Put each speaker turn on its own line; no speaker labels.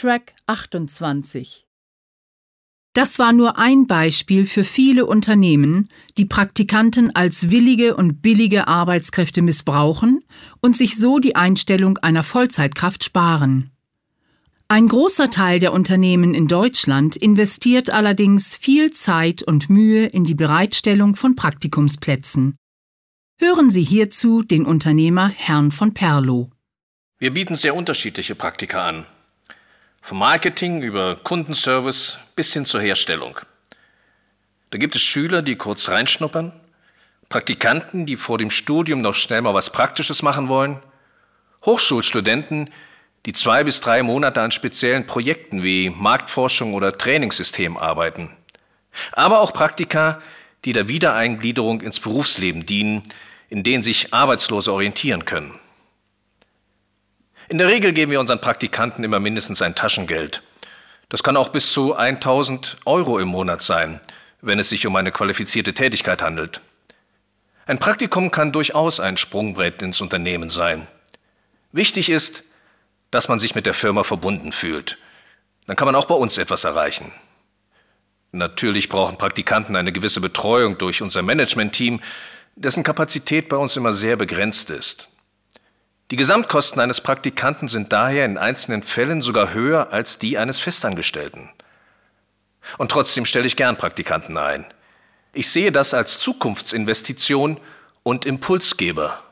Track 28 Das war nur ein Beispiel für viele Unternehmen, die Praktikanten als willige und billige Arbeitskräfte missbrauchen und sich so die Einstellung einer Vollzeitkraft sparen. Ein großer Teil der Unternehmen in Deutschland investiert allerdings viel Zeit und Mühe in die Bereitstellung von Praktikumsplätzen. Hören Sie hierzu den Unternehmer Herrn von Perlow.
Wir bieten sehr unterschiedliche Praktika an. Vom Marketing über Kundenservice bis hin zur Herstellung. Da gibt es Schüler, die kurz reinschnuppern, Praktikanten, die vor dem Studium noch schnell mal was Praktisches machen wollen, Hochschulstudenten, die zwei bis drei Monate an speziellen Projekten wie Marktforschung oder Trainingssystem arbeiten. Aber auch Praktika, die der Wiedereingliederung ins Berufsleben dienen, in denen sich Arbeitslose orientieren können. In der Regel geben wir unseren Praktikanten immer mindestens ein Taschengeld. Das kann auch bis zu 1000 Euro im Monat sein, wenn es sich um eine qualifizierte Tätigkeit handelt. Ein Praktikum kann durchaus ein Sprungbrett ins Unternehmen sein. Wichtig ist, dass man sich mit der Firma verbunden fühlt. Dann kann man auch bei uns etwas erreichen. Natürlich brauchen Praktikanten eine gewisse Betreuung durch unser Management-Team, dessen Kapazität bei uns immer sehr begrenzt ist. Die Gesamtkosten eines Praktikanten sind daher in einzelnen Fällen sogar höher als die eines Festangestellten. Und trotzdem stelle ich gern Praktikanten ein. Ich sehe das als Zukunftsinvestition und Impulsgeber